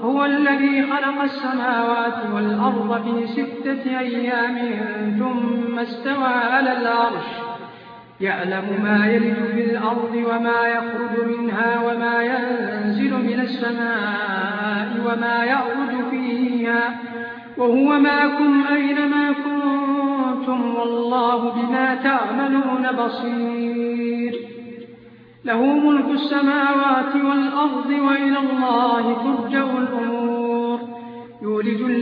هو الذي خلق السماوات والأرض في ستة أيام ثم استوى على العرش. يعلم ما يلج في الأرض وما يخرج منها وما ينزل من السماء وما يعرج فيها. وهو معكم أينما كنتم والله بما تعملون بصير. له ملك السماوات والأرض وإلى الله ترجع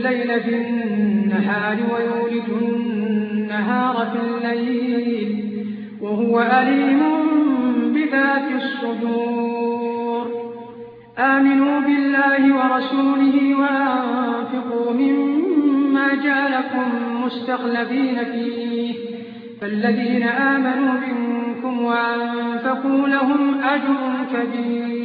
الليل في النهار ويولج النهار في الليل وهو أليم بذات الصدور. آمنوا بالله ورسوله وأنفقوا مما جعلكم مستخلفين فيه. فالذين آمنوا منكم وأنفقوا لهم أجر كبير.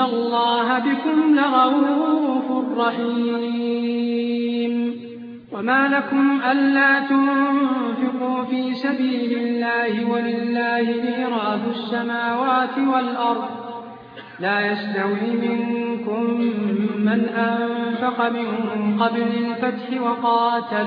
الله بكم لغوف رحيم وما لكم ألا تنفقوا في سبيل الله ولله ميراث السماوات والأرض لا يستوي منكم من أنفق من قبل الفتح وقاتل